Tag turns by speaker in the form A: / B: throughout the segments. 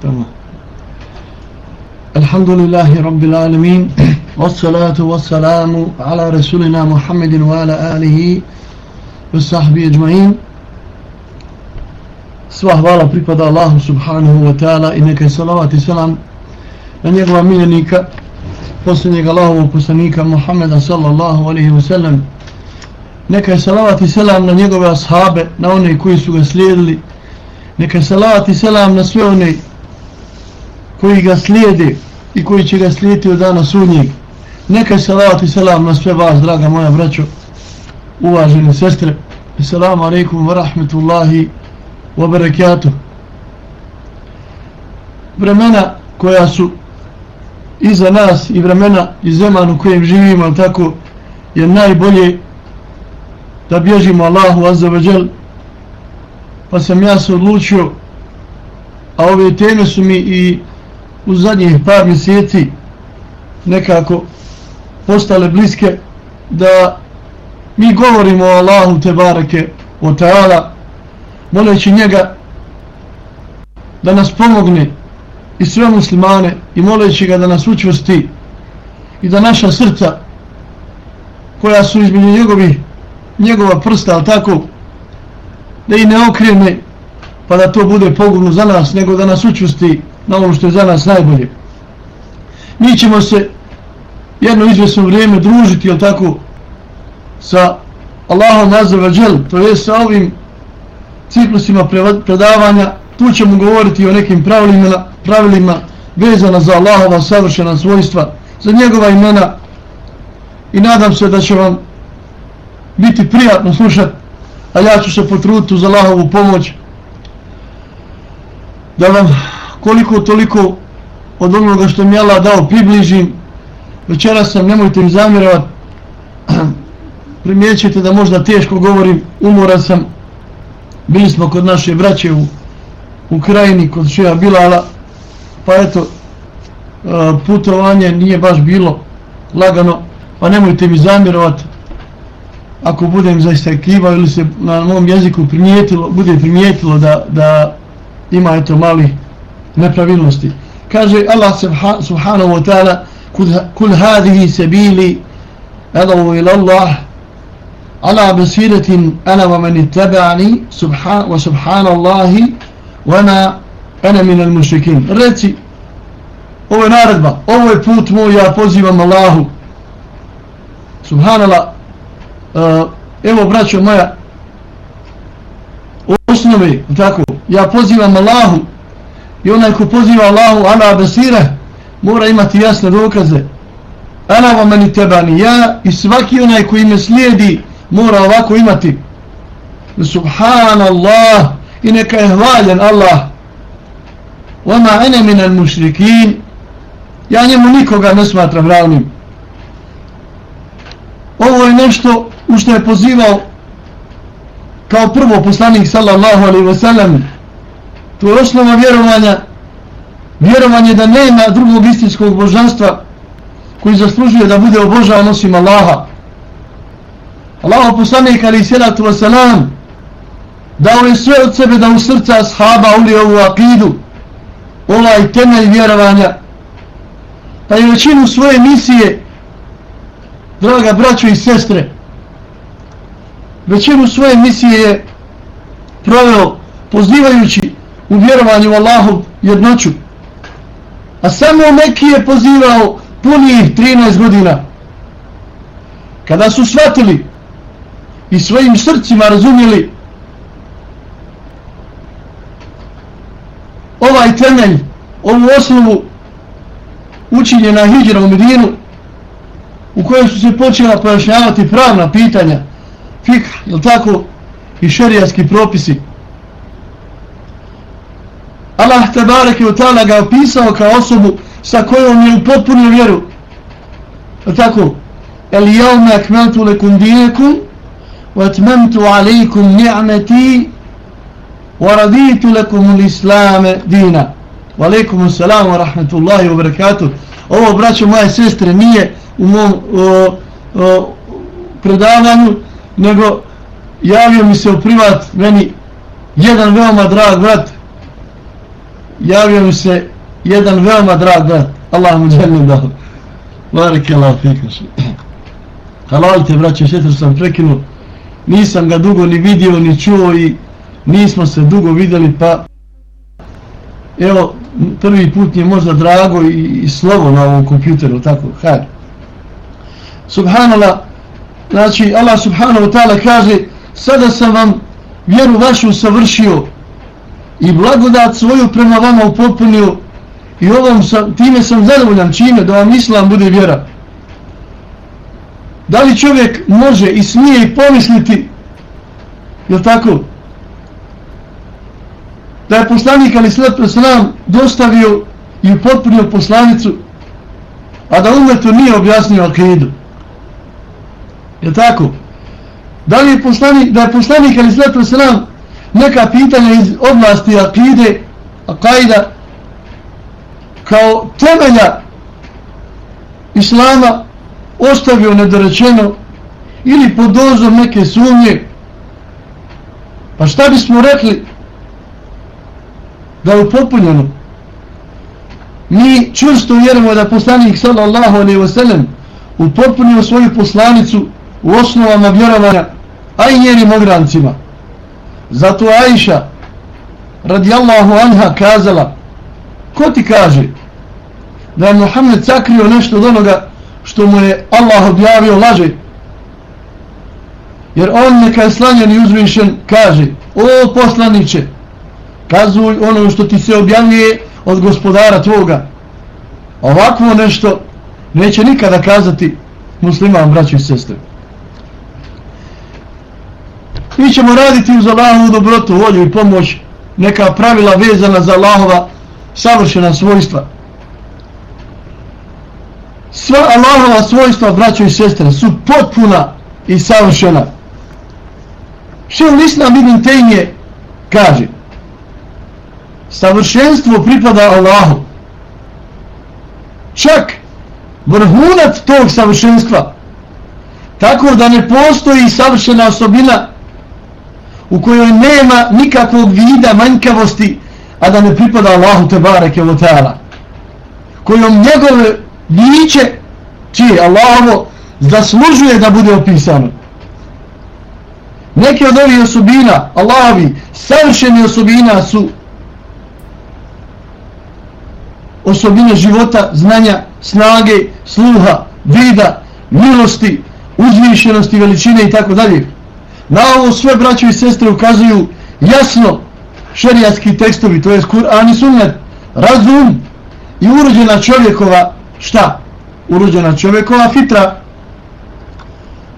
A: Tamam. Alhamdulillahi Rabbil Alamin Wassalatu wassalamu ala Rasulina Muhammedin wa ala alihi wa sahbihi ajma'in. Sva hvala pripada Allahu subhanahu wa ta'ala i neka salavat i salam na njegova miljenika posljednjeg Allahovog poslanika Muhammeda sallallahu alaihi wa sallam. Neka salavat i salam na njegove ashabe na one koji su ga slijedili. Neka salavat i salam na sve one koji ga slijede i koji će ga slijediti od dana sunnjeg. Neka je salavat i salam na sve vas, draga moja braćo, uvažene sestre. Assalamu alaikum wa rahmetullahi wa barakatuh. Vremena koja su iza nas i vremena i zeman u kojem živimo, tako je najbolje da bježimo Allahu azza wa pa sam ja se odlučio a ove teme su mi i u zadnjih par mjeseci nekako postale bliske da mi govorimo o Allahu te bareke o Teala moleći njega da nas pomogne i sve muslimane i moleći ga da nas učvrsti i da naša srca koja su između njegovi njegova prsta, ali tako da i ne okrene pa da to bude pogubno za nas nego da nas učvrsti na ono što je za nas najbolje. Mi ćemo se jedno izvjesno vrijeme družiti, jel tako sa Allahom nazava džel, to je sa ovim ciklusima predavanja, tu ćemo govoriti o nekim pravilima, pravilima vezana za Allahova savršena svojstva, za njegova imena. I nadam se da će vam biti prijatno slušati, a ja ću se potruditi za Allahovu pomoć da vam koliko toliko od onoga što mi Allah dao približim. Večera sam, nemojte mi zamjerovat primjećujete da možda teško govorim umoran sam. Bili smo kod naše braće u Ukrajini kod Šeha Bilala pa eto e, putovanje nije baš bilo lagano pa nemojte mi zamjerovat. Ako budem zaistakivao ili se na mom jeziku primijetilo bude primijetilo da, da ima eto mali nepravilnosti. Kaže Allah subhanahu wa ta'ala kul hadihi sabili adavu ila Allah ala basiratin ana wa man ittaba'ani subhan wa subhanallahi wa ana ana min al mushrikin. Reci ovo je naredba ovo je put moj ja pozivam Allahu. Subhanallah uh, evo braćo moja osnove tako? Ja pozivam Allahu i onaj ko poziva Allahu ala basira mora imati jasne dokaze. Ana wa mani tebani ja i svaki onaj koji me slijedi mora ovako imati. Subhanallah i neka je hvaljen Allah. Wama ene minan mušrikin ja njemu nikoga ne smatram ravnim. Ovo je nešto u što je pozivao kao prvo poslanik sallallahu alaihi wa sallam to je osnova vjerovanja. Vjerovanje da nema drugog istinskog božanstva koji zaslužuje da bude obožavan osim Allaha. Allah poslanik ali sjelatu wasalam dao je sve od sebe da u srca ashaba uli ovu akidu ovaj temelj vjerovanja. Pa je većinu svoje misije draga braćo i sestre većinu svoje misije je proveo pozivajući u vjerovanju Allahu jednoću. A samo neki je pozivao punih 13 godina. Kada su shvatili i svojim srcima razumjeli ovaj temelj ovu osnovu učinjena hijđera u Medinu u kojoj su se počela pojašnjavati pravna pitanja fik, je tako i šerijatski propisi Allah te u ta'ala ga opisao kao osobu sa kojom je u potpunu vjeru. Je tako? El jevme akmeltu lekum dinekum wa atmemtu alaikum ni'meti wa raditu lekum l'islame dina. Wa alaikum assalamu wa rahmetullahi wa barakatuh. Ovo, braćo moje sestre, nije u mom o, o, predavanju, nego javio mi se u privat meni jedan veoma drag brat javio mi se jedan veoma drag brat Allah mu dželju dao Barik Allah fikaš Halal te braće, šetr sam prekinuo. Nisam ga dugo ni vidio ni čuo i nismo se dugo vidjeli pa evo prvi put je možda drago i, i slovo na ovom kompjuteru tako, hajde. Subhanallah znači Allah subhanahu wa ta'ala kaže sada sam vam vjeru vašu savršio i blagodat svoju prema vama upotpunio i ovom sam, time sam zadovoljan čime? Da vam islam bude vjera. Da li čovjek može i smije i pomisliti? Je tako? Da je poslanik ali sve sram dostavio i upotpunio poslanicu a da umetu nije objasnio akidu. Je tako? Da li je poslanik da je poslanik ali sve sram neka pitanja iz oblasti akide akajda kao temelja islama ostavio nedorečeno ili pod dozom neke sumnje. Pa šta bismo rekli da je upotpunjeno mi čvrsto vjerujemo da poslanik sallallahu alaihi wasallam upotpunio svoju poslanicu u osnovama vjerovanja a i njenim ograncima zato Aisha radijallahu anha kazala ko ti kaže da je Muhammed sakrio nešto od onoga što mu je Allah objavio laže? Jer on neka je slanjen i uzvišen kaže o poslaniće kazuj ono što ti se objavljuje od gospodara tvoga. Ovakvo nešto neće nikada kazati musliman braći i sestre mi ćemo raditi uz Allahovu dobrotu, volju i pomoć neka pravila vezana za Allahova savršena svojstva. Sva Allahova svojstva braćo i sestre su potpuna i savršena. Što u Islam vidim kaže savršenstvo pripada Allahu. Čak vrhunac tog savršenstva. Tako da ne postoji savršena osobina u kojoj nema nikakvog vida manjkavosti a da ne pripada Allahu te bareke o kojom njegove biće čije Allahovo zaslužuje da bude opisano neke od ovih osobina Allahovi savršene osobina su osobine života, znanja, snage, sluha, vida, milosti, uzvišenosti, veličine i tako dalje. Na ovo sve braće i sestre ukazuju jasno šerijatski tekstovi, to je Kur'an i Sunnet, razum i urođena čovjekova, šta? Urođena čovjekova fitra.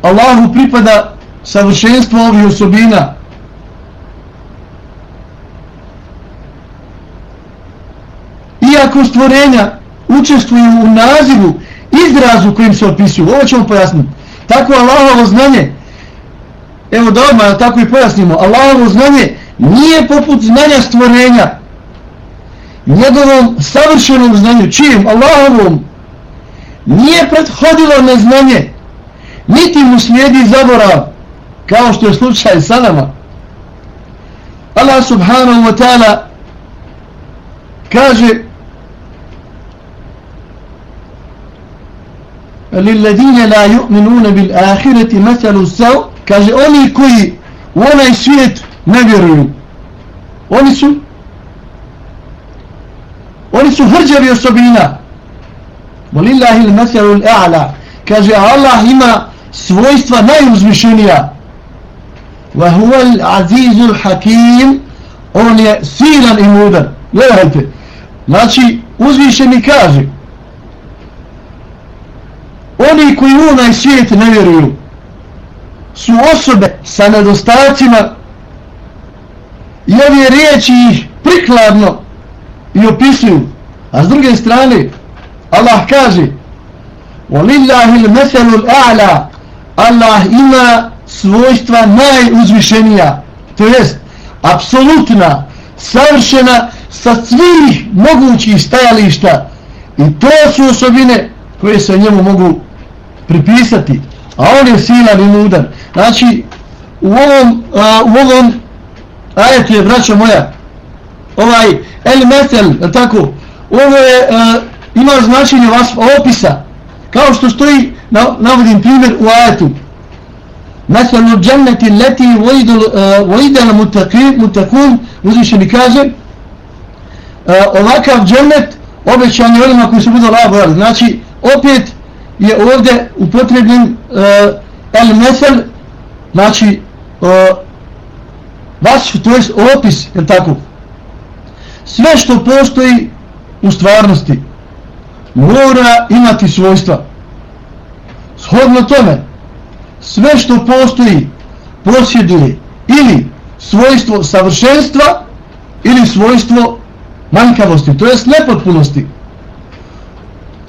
A: Allahu pripada savršenstvo ovih osobina, iako stvorenja učestvuju u nazivu, izrazu kojim se opisuju. Ovo ćemo pojasniti. Tako Allahovo znanje, evo da odmah tako i pojasnimo, Allahovo znanje nije poput znanja stvorenja. Njegovom savršenom znanju, čijem Allahovom, nije prethodilo neznanje, niti mu slijedi zaborav, kao što je slučaj sa nama. Allah subhanahu wa ta'ala kaže للذين لا يؤمنون بالآخرة مثل السوء kaže oni koji u onaj svijet ne vjeruju oni su oni su hrđavi osobina. Walillahi l-masalu l-a'la kaže Allah ima svojstva najuzvišenija. Wa huwa l-azizu l-hakim on je silan i mudan gledajte znači uzvišeni kaže oni koji u onaj svijet ne vjeruju su osobe sa nedostacima i ove riječi ih prikladno i opisuju a s druge strane Allah kaže وَلِلَّهِ الْمَثَلُ الْأَعْلَى Allah ima svojstva najuzvišenija to jest apsolutna savršena sa svih mogućih stajališta i to su osobine koje se njemu mogu pripisati, a on je silan i mudan. Znači, u ovom, a, u ovom ajetu je, braćo moja, ovaj el metel, tako, ovo je, a, ima značenje vas opisa, kao što stoji, na, navodim primjer u ajetu, Metel dženneti leti vojdela mutakun, uzvišeni kaže, uh, ovakav džennet obećan je onima koji su budu laborali. Znači, opet je ovdje upotrebljen uh, el mesel, znači, uh, vas, to je opis, je tako? Sve što postoji u stvarnosti mora imati svojstva. Shodno tome, sve što postoji posjeduje ili svojstvo savršenstva ili svojstvo manjkavosti, to jest nepotpunosti.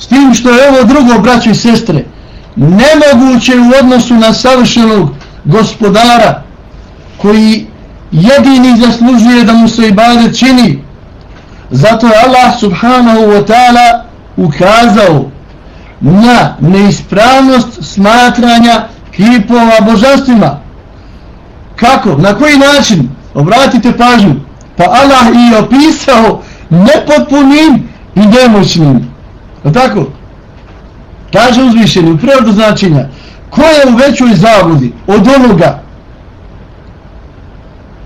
A: S tim što je ovo drugo, braćo i sestre, nemoguće u odnosu na savršenog gospodara koji jedini zaslužuje da mu se ibadet čini. Zato je Allah subhanahu wa ta'ala ukazao na neispravnost smatranja kipova božanstvima. Kako? Na koji način? Obratite pažnju. Pa Allah i opisao nepotpunim i nemoćnim. Je tako? Kaže uzvišeni u prirodu značenja ko je u većoj zavodi od onoga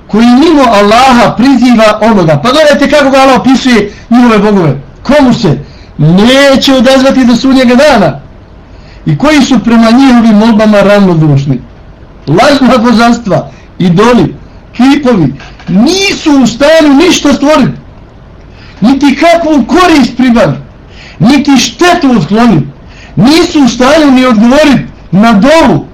A: koji mimo Allaha priziva onoga. Pa gledajte kako ga Allah opisuje njihove bogove. Komu se neće odazvati do sudnjega dana i koji su prema njihovim molbama ravnodušni. Lažna božanstva, idoli, kipovi, nisu u stanju ništa stvoriti. Niti kakvu korist pribaviti Niti štetu otkloniti. Nisu u stanju ni odgovoriti na dovu.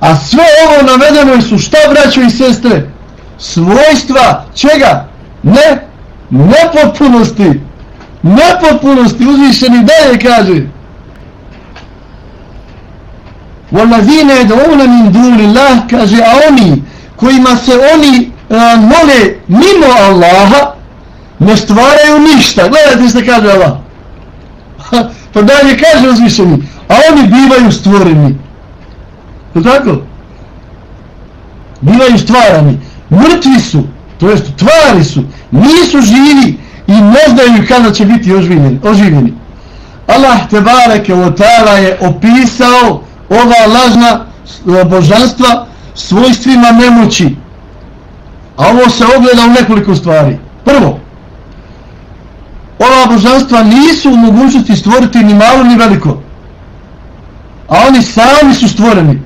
A: A sve ovo navedeno su šta braćo i sestre? Svojstva čega? Ne, nepotpunosti. Nepotpunosti uzvišeni dalje kaže. وَالَّذِينَ يَدْعُونَ مِنْ دُونِ اللَّهِ kaže, a oni kojima se oni uh, mole mimo Allaha ne stvaraju ništa. Gledajte što kaže Allah. pa dalje kaže uzvišeni, a oni bivaju stvoreni. Je tako? Bivaju stvarani. Mrtvi su, to jest tvari su, nisu živi i ne znaju kada će biti oživljeni. oživljeni. Allah te bareke o ta'ala je opisao ova lažna e, božanstva svojstvima nemoći. A ovo se ogleda u nekoliko stvari. Prvo, božanstva nisu u mogućnosti stvoriti ni malo ni veliko. A oni sami su stvoreni.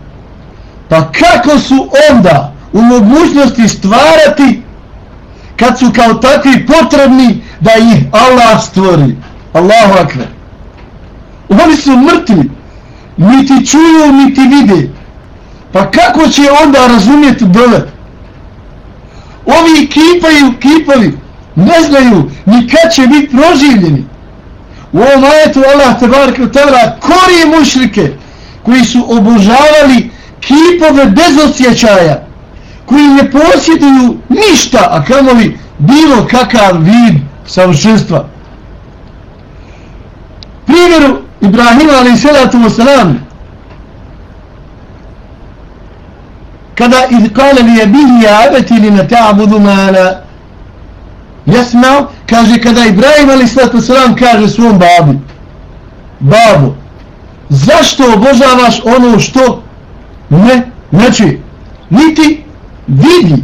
A: Pa kako su onda u mogućnosti stvarati kad su kao takvi potrebni da ih Allah stvori? Allahu akve. Oni su mrtvi. Niti čuju, niti vide. Pa kako će onda razumjeti dole? Ovi kipaju, kipaju ne znaju ni kad će biti proživljeni. U ovom ajetu Allah te barke u tevra mušrike koji su obožavali kipove bez osjećaja koji ne posjeduju ništa a kamovi bilo kakav vid savršenstva. Primjeru Ibrahima alaih salatu wasalam kada ih kale li je bihi ja abeti li na ta'budu mala jesmao kaže kada Ibrahim ali slatu wasalam kaže svom babi babo zašto obožavaš ono što ne znači? Niti vidi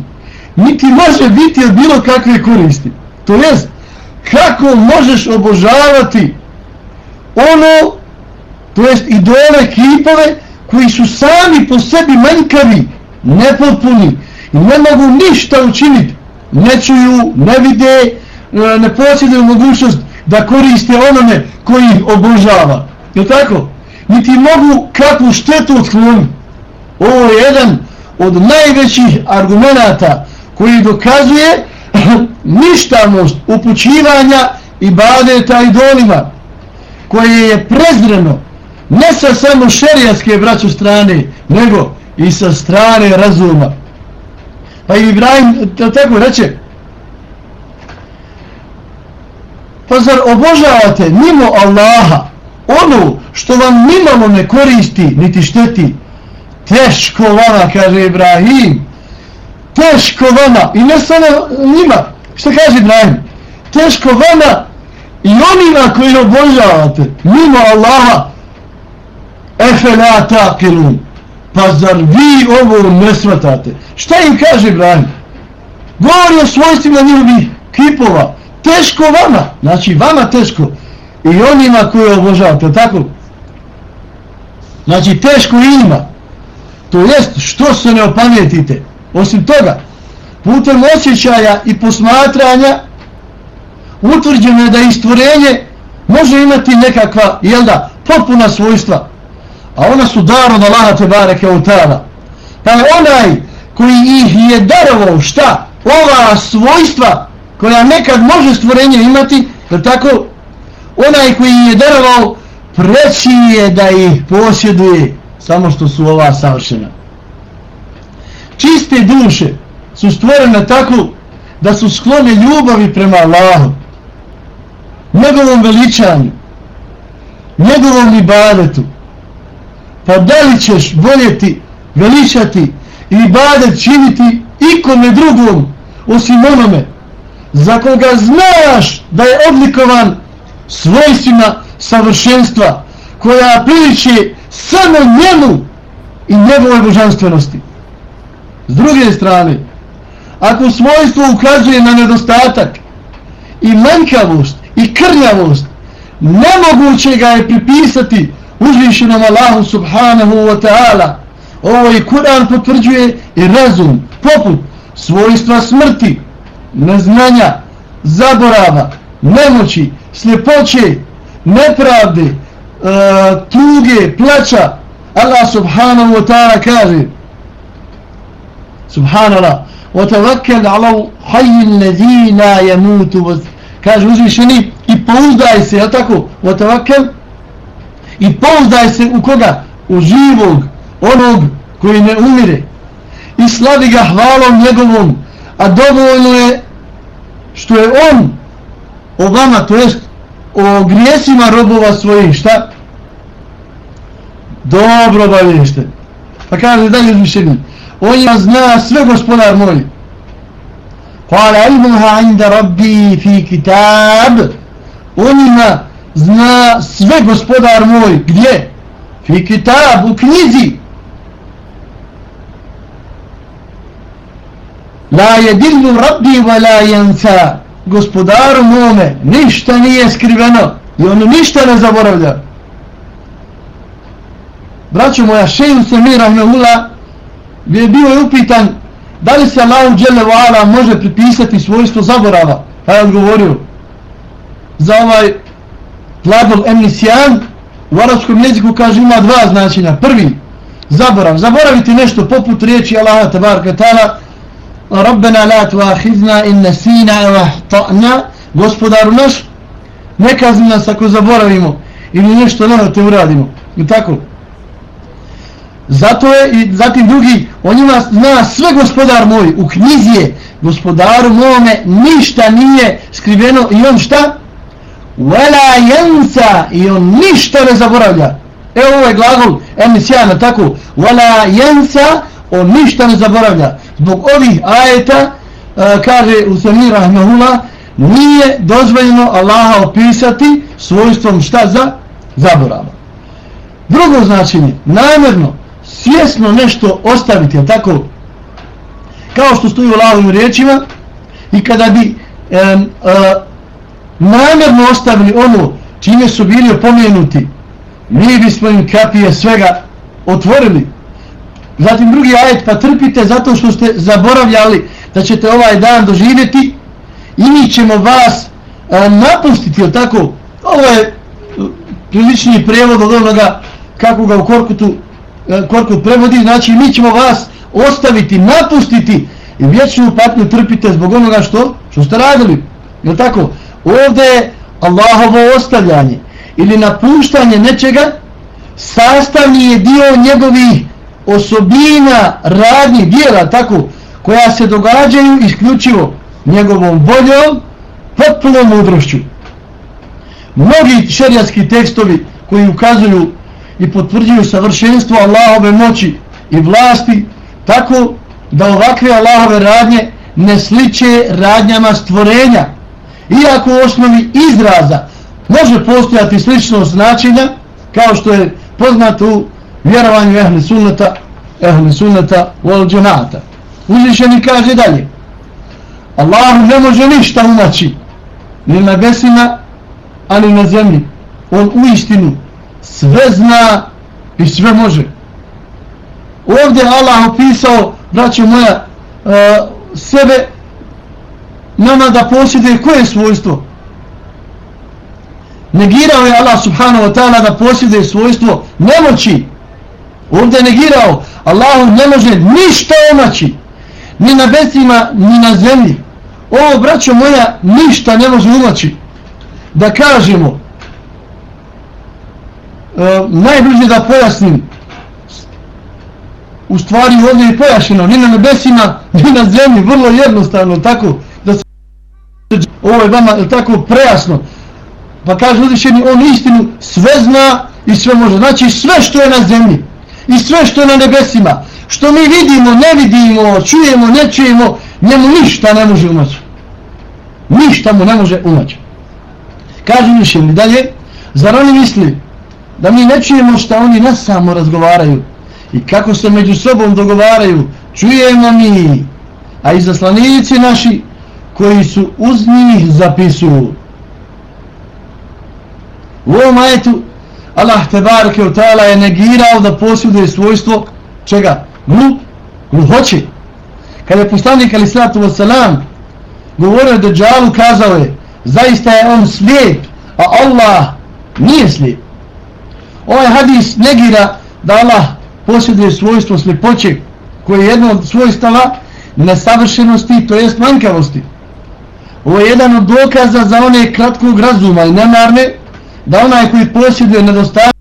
A: niti može biti od bilo kakve koristi. To jest kako možeš obožavati ono, to jest idole, kipove, koji su sami po sebi manjkavi, nepotpuni i ne mogu ništa učiniti, ne čuju, ne vide, ne posjeduju mogućnost da koriste onome koji ih obožava. Je tako? Niti mogu kakvu štetu otkloniti. Ovo je jedan od najvećih argumenata koji dokazuje ništavnost upućivanja i badeta idolima koje je prezreno ne sa samo šerijatske braću strane, nego i sa strane razuma. Pa Ibrahim tako reče, pa zar obožavate mimo Allaha ono što vam nimalo ne koristi niti šteti, teško vama, kaže Ibrahim, teško vama, i ne samo njima, što kaže Ibrahim, teško vama i onima koji obožavate mimo Allaha. Efe la taqilun pa zar vi ovo ne svatate šta im kaže Ibrahim? Govori o svojstvima njihovih kipova. Teško vama. Znači vama teško. I onima koji obožavate tako? Znači teško ima to jest što se ne opametite? Osim toga putem osjećaja i posmatranja utvrđeno je da istvorenje može imati nekakva, jel da, potpuna svojstva. A ona su dar od Allaha te bareke u tala. Pa je onaj koji ih je darovao šta? Ova svojstva koja nekad može stvorenje imati, je tako? Onaj koji je darovao preći je da ih posjeduje samo što su ova savršena. Čiste duše su stvorene tako da su sklone ljubavi prema Allahu njegovom veličanju, njegovom ibadetu, pa da li ćeš voljeti, veličati i badet činiti ikome drugom osim onome za koga znaš da je odlikovan svojstvima savršenstva koja priliče samo njemu i njegove božanstvenosti. S druge strane, ako svojstvo ukazuje na nedostatak i manjkavost i krnjavost nemoguće ga je pripisati uzvišenom Allahu subhanahu wa ta'ala ovo i Kur'an potvrđuje i razum poput svojstva smrti neznanja zaborava nemoći sljepoće nepravde e, tuge plaća Allah subhanahu wa ta'ala kaže subhanallah وتوكل على الحي الذي لا يموت kaže uzvišeni i pouzdaj se, je tako? O tavakel i pouzdaj se u koga? U živog, onog koji ne umire. I slavi ga hvalom njegovom, a dovoljno je što je on o vama, to jest o grijesima robova svojih, šta? Dobro obavješte. Pa kaže dalje izmišljenje. On ima zna sve gospodar moj. Hvala ilmuha inda rabbi fi kitab. On ima zna sve gospodar moj gdje? fi kitab u knjizi. La jedillu rabbi wa la jansa gospodaru mome ništa nije skriveno i on ništa ne zaboravlja. Braćo moja šeju se mi rahmehula bi je bio upitan da li se Allahu dželle može pripisati svojstvo zaborava. Pa je odgovorio za ovaj glagol emnisjan u arabskom jeziku kaže ima dva značenja. Prvi zaborav. Zaboraviti nešto poput riječi Allaha tabaraka taala Rabbena la tuahidna in nasina wa ta'na gospodaru naš ne kazni nas ako zaboravimo ili nešto ne te uradimo. I tako? Zato je i zatim drugi, on ima zna sve gospodar moj, u knjizi je gospodaru mome ništa nije skriveno i on šta? Vela jensa i on ništa ne zaboravlja. Evo ovaj glagol, emisijana, tako, vela jensa, on ništa ne zaboravlja. Zbog ovih ajeta, e, kaže u Semir nije dozvoljeno Allaha opisati svojstvom šta za zaborava. Drugo značenje, namjerno, svjesno nešto ostaviti, tako? Kao što stoji u lavim riječima i kada bi e, e, namjerno ostavili ono čime su bili opomenuti, mi bismo im kapije svega otvorili. Zatim drugi ajet, pa trpite zato što ste zaboravljali da ćete ovaj dan doživjeti i mi ćemo vas a, napustiti, jel tako? Ovo je e, prilični prevod od onoga kako ga u Korkutu e, Korkut prevodi, znači mi ćemo vas ostaviti, napustiti i vječnu patnju trpite zbog onoga što, što ste radili. Je tako? Ovdje je Allahovo ostavljanje ili napuštanje nečega sastavni je dio njegovih osobina, radnih dijela, tako, koja se događaju isključivo njegovom voljom, potpunom mudrošću. Mnogi šerijatski tekstovi koji ukazuju i potvrđuju savršenstvo Allahove moći i vlasti tako da ovakve Allahove radnje ne sliče radnjama stvorenja iako u osnovi izraza može postojati slično značenja kao što je poznato u vjerovanju ehli sunnata ehli sunnata wal džemata uzvišeni kaže dalje Allah ne može ništa umaći ni na besima ani na zemlji. On u istinu sve zna i sve može. Ovdje Allah opisao braćo moja uh, sebe nama da posjeduje koje svojstvo? Negirao je Allah subhanahu wa ta'ala da posjeduje svojstvo nemoći. Ovdje je negirao. Allah ne može ništa omaći. Ni na besima ni na zemlji. Ovo braćo moja ništa ne može umaći da kažemo e, najbliže da pojasnim. U stvari ovdje je pojašeno ni na nebesima ni na zemlji. Vrlo jednostavno tako? Ovo je vama je tako prejasno. Pa kaže uzvišeni on istinu sve zna i sve može. Znači sve što je na zemlji i sve što je na nebesima što mi vidimo, ne vidimo čujemo, ne čujemo njemu ništa ne može umaći ništa mu ne može umaći kaže uzvišeni dalje zar oni misli da mi ne čujemo što oni ne samo razgovaraju i kako se među sobom dogovaraju? Čujemo mi a i zaslanici naši koji su uz njih zapisuju u ovom ajetu Allah tebareke u ta'ala je negirao da posjeduje svojstvo čega? Glup, Gluhoće kada je poslanik ali sallatu wasalam govorio da džalu kazao je zaista je on slijep a Allah nije slijep ovaj hadis negira da Allah posjeduje svojstvo sljepoće koje je jedno od svojstava nesavršenosti, to jest manjkavosti. Ovo je jedan od dokaza za one kratkog razuma i nemarne, da onaj koji posjeduje nedostatak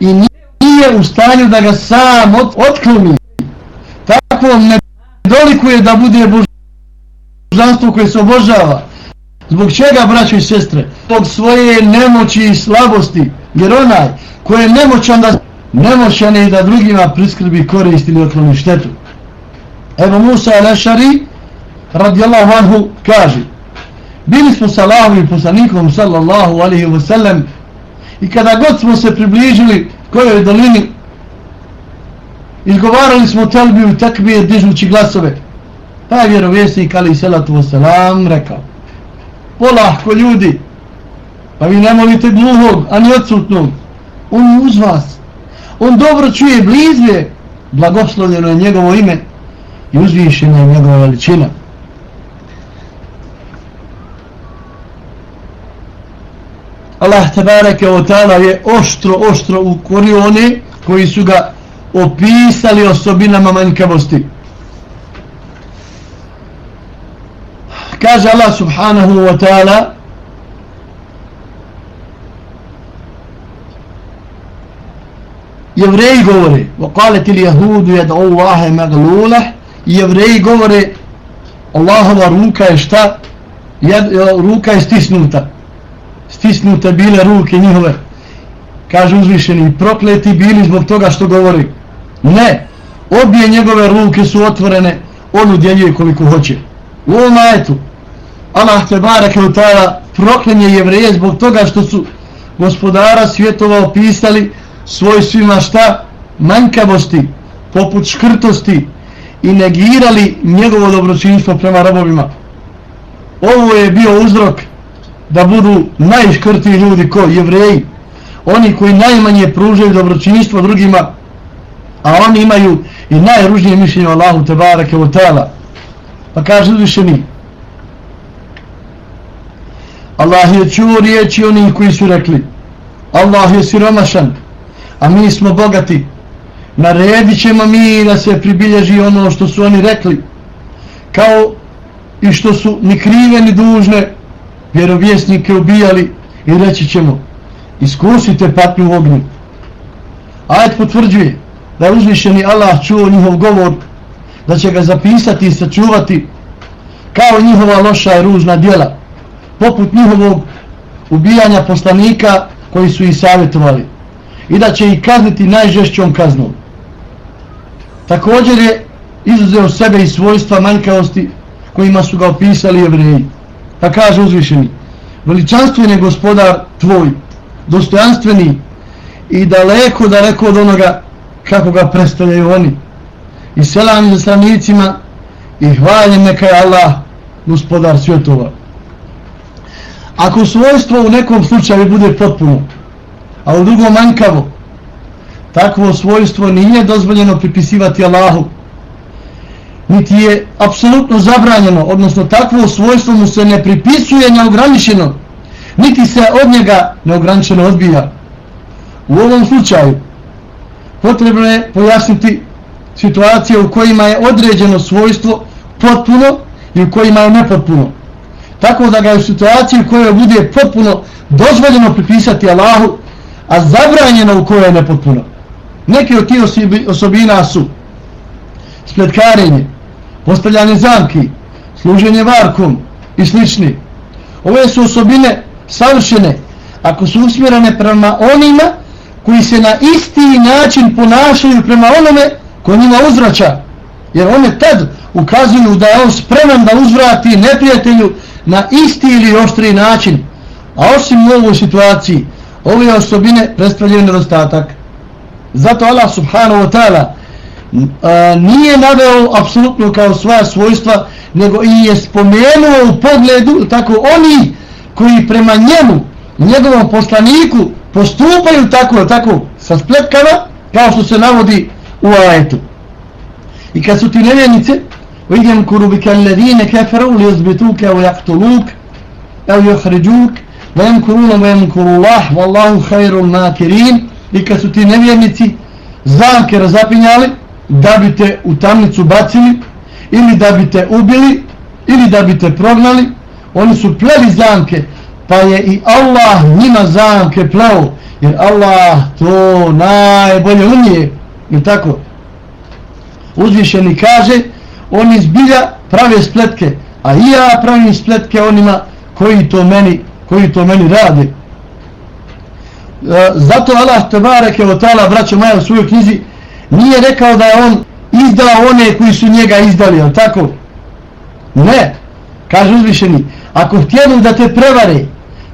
A: i nije u stanju da ga sam ot otkloni, tako ne dolikuje da bude božanstvo koje se obožava. Zbog čega, braćo i sestre? Zbog svoje nemoći i slabosti. Jer onaj koji je nemoćan da nemoćan je da drugima priskrbi korist ili otkloni štetu. Evo Musa Alešari radijallahu anhu kaže bili smo sa Allahom i poslanikom sallallahu alihi wasallam i kada god smo se približili kojoj dolini izgovarali smo telbiju takbije dižući glasove. Pa je vjerovjesnik ali salatu wasalam rekao polahko ljudi pa vi ne molite gluhog ani odsutnog. On je uz vas. On dobro čuje blizve blagoslovljeno je njegovo ime i uzvišena je njegova veličina. Allah tabareke o ta'ala je oštro, oštro ukorio one koji su ga opisali osobinama manjkavosti. Kaže Allah subhanahu wa ta'ala jevreji govore وقالت اليهود يدعو الله مغلوله jevreji govore Allahova ruka je šta Jed, ruka je stisnuta stisnute bile ruke njihove. Kaže uzvišeni prokleti bili zbog toga što govori. Ne obje njegove ruke su otvorene on udjeljuje koliko hoće. U ovom ajetu Allah te barake u tada proklenje jevreje zbog toga što su gospodara svjetova opisali svoj svima šta? Manjkavosti poput škrtosti i negirali njegovo dobročinstvo prema robovima. Ovo je bio uzrok da budu najškrtiji ljudi ko jevreji. Oni koji najmanje pružaju dobročinjstvo drugima a oni imaju i najružnije mišljenje o Allahu tebareke o tala pa kaže uzvišeni Allah je čuo riječi onih koji su rekli Allah je siromašan a mi smo bogati. Naredit ćemo mi da se pribilježi ono što su oni rekli kao i što su ni krive ni dužne vjerovjesnike ubijali i reći ćemo iskusite patnju u ognju ajet potvrđuje da je uzvišeni Allah čuo njihov govor da će ga zapisati i sačuvati kao njihova loša i ružna djela poput njihovog ubijanja poslanika koji su ih savjetovali i da će ih kazniti najžešćom kaznom također je izuzeo sebe i svojstva manjkavosti kojima su ga opisali jevreji. Pa kaže uzvišeni, veličanstveni gospodar tvoj, dostojanstveni i daleko, daleko od onoga kako ga predstavljaju oni. I selam za stranicima i hvaljen neka je Allah, gospodar svjetova. Ako svojstvo u nekom slučaju bude potpuno, a u drugom manjkavo, takvo svojstvo nije dozvoljeno pripisivati Allahu, niti je apsolutno zabranjeno, odnosno takvo svojstvo mu se ne pripisuje neograničeno, niti se od njega neograničeno odbija. U ovom slučaju potrebno je pojasniti situacije u kojima je određeno svojstvo potpuno i u kojima je nepotpuno. Tako da ga je u situaciji u kojoj bude potpuno dozvoljeno pripisati Allahu, a zabranjeno u kojoj je nepotpuno. Neki od tih osobina su spletkarenje, postavljanje zamki, služenje varkom i slični. Ove su osobine savršene ako su usmjerene prema onima koji se na isti način ponašaju prema onome ko njima uzvraća. Jer one tad ukazuju da je on spreman da uzvrati neprijatelju na isti ili oštri način. A osim u ovoj situaciji, ove osobine predstavljaju nedostatak. Zato Allah subhanahu wa ta'ala E, nije naveo apsolutno kao svoja svojstva, nego i je spomenuo u pogledu tako oni koji prema njemu, njegovom poslaniku, postupaju tako, tako sa spletkama, kao što se navodi u ajetu. I kad su ti nevjenice, vidjem kurubika alladine kafaru li uzbituke u jaktuluk, evo johređuk, vajem kuruna vajem kurullah, vallahu hajrul makirin, i kad su ti nevjernici zamke razapinjali, da bi te u tamnicu bacili, ili da bi te ubili, ili da bi te prognali, oni su pleli zamke, pa je i Allah njima zamke plao, jer Allah to najbolje umije, i tako. Uzvišeni kaže, oni zbilja prave spletke, a i ja pravim spletke onima koji to meni, koji to meni rade. E, zato Allah tebareke o tala, braćo moja, u svojoj knjizi, nije rekao da je on izdao one koji su njega izdali, je tako? Ne, kaže uzvišeni, ako htjeli da te prevare,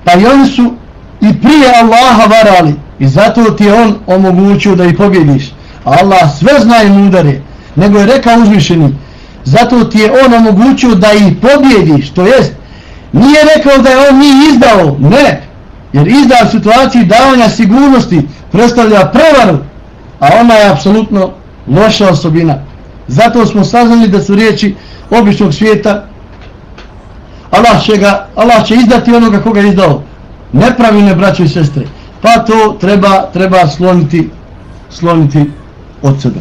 A: pa i oni su i prije Allaha varali, i zato ti je on omogućio da ih pobjediš. Allah sve zna i mudare, nego je rekao uzvišeni, zato ti je on omogućio da ih pobjediš, to jest, nije rekao da je on njih izdao, ne, jer izdao situaciji davanja sigurnosti predstavlja prevaru, a ona je apsolutno loša osobina. Zato smo saznali da su riječi običnog svijeta Allah će, ga, Allah će izdati onoga koga je izdao. Nepravilne braće i sestre. Pa to treba, treba sloniti, sloniti od sebe.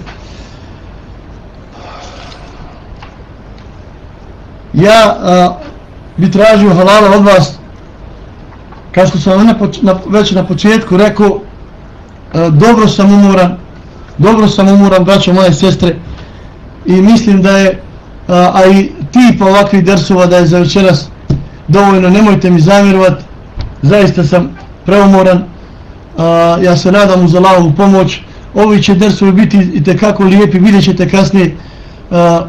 A: Ja a, bi tražio halala od vas kao što sam na, na, već na početku rekao a, dobro sam umoran dobro sam umoran braćo moje sestre i mislim da je a, a i tip ovakvih dersova da je za večeras dovoljno, nemojte mi zamjerovat zaista sam preumoran. A, ja se nadam uz Allahovu pomoć. Ovi će dersovi biti i tekako lijepi vidjet ćete kasnije a,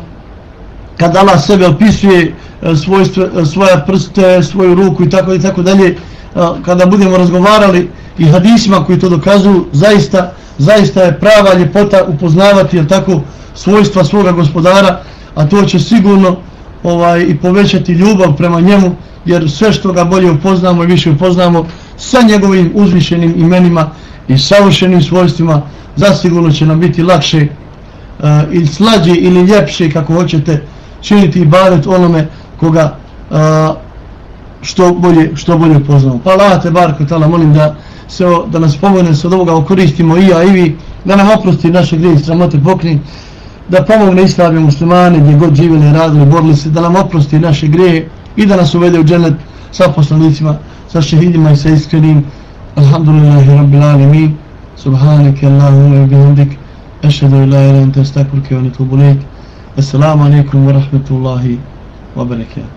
A: kad Allah sebe opisuje e, svojstve, e, svoja prste, svoju ruku i tako i tako dalje. Kada budemo razgovarali i hadisima koji to dokazuju zaista zaista je prava ljepota upoznavati jel tako svojstva svoga gospodara a to će sigurno ovaj i povećati ljubav prema njemu jer sve što ga bolje upoznamo i više upoznamo sa njegovim uzvišenim imenima i savršenim svojstvima zasigurno će nam biti lakše e, ili slađe ili ljepše kako hoćete činiti ibadet onome koga e, što bolje što bolje upoznamo. Pa Allah te barko tala molim da se da nas pomogne se od ovoga okoristimo i ja i vi da nam oprosti naše grije i sramote pokni da pomogne islami muslimane gdje god živjeli, radili, borili se da nam oprosti naše grije i da nas uvede u dženet sa poslanicima sa šehidima i sa iskrenim. Alhamdulillahi rabbil alamin. Subhanike allahumma i bihamdik. Ešhedu ilaha ila ente stakurke wa netubu lejk assalamu alaikum wa rahmatullahi wa barakatuh.